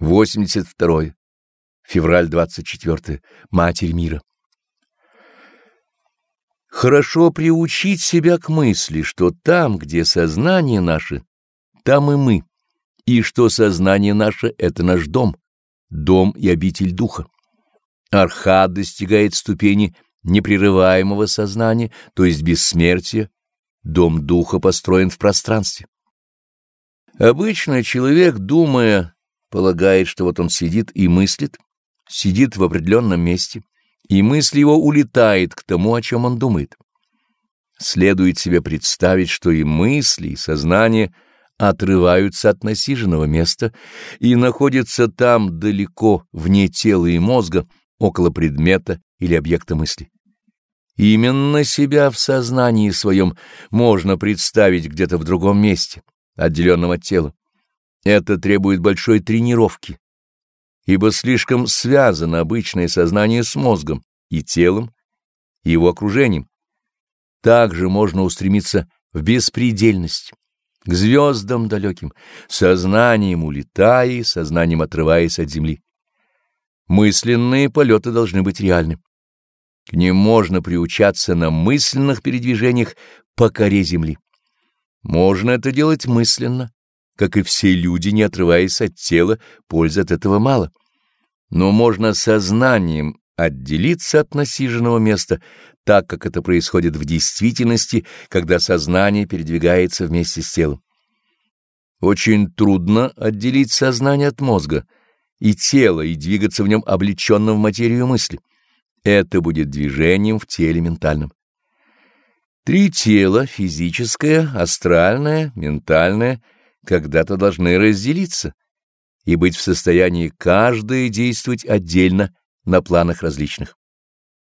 82. Февраль 24. Матерь мира. Хорошо приучить себя к мысли, что там, где сознание наше, там и мы, и что сознание наше — это наш дом, дом и обитель духа. Архат достигает ступени непрерываемого сознания, то есть бессмертия, дом духа построен в пространстве. Обычно человек, думая полагает, что вот он сидит и мыслит, сидит в определенном месте, и мысль его улетает к тому, о чем он думает. Следует себе представить, что и мысли, и сознание отрываются от насиженного места и находятся там далеко, вне тела и мозга, около предмета или объекта мысли. Именно себя в сознании своем можно представить где-то в другом месте, отделенном от тела. Это требует большой тренировки, ибо слишком связано обычное сознание с мозгом и телом, и его окружением. Также можно устремиться в беспредельность, к звездам далеким, сознанием улетая и сознанием отрываясь от земли. Мысленные полеты должны быть реальны. К ним можно приучаться на мысленных передвижениях по коре земли. Можно это делать мысленно, как и все люди, не отрываясь от тела, пользы от этого мало. Но можно сознанием отделиться от насиженного места, так как это происходит в действительности, когда сознание передвигается вместе с телом. Очень трудно отделить сознание от мозга и тела и двигаться в нем облеченным в материю мысли. Это будет движением в теле ментальном. Три тела — физическое, астральное, ментальное — когда-то должны разделиться и быть в состоянии каждое действовать отдельно на планах различных.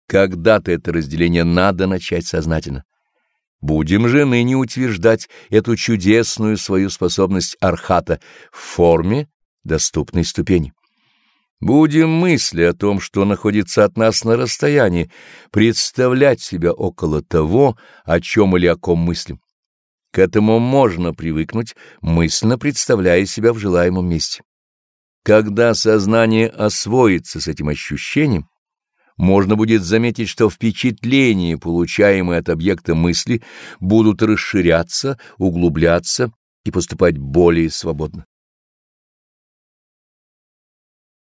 Когда-то это разделение надо начать сознательно. Будем же ныне утверждать эту чудесную свою способность архата в форме доступной ступени. Будем мысли о том, что находится от нас на расстоянии, представлять себя около того, о чем или о ком мыслим. К этому можно привыкнуть, мысленно представляя себя в желаемом месте. Когда сознание освоится с этим ощущением, можно будет заметить, что впечатления, получаемые от объекта мысли, будут расширяться, углубляться и поступать более свободно.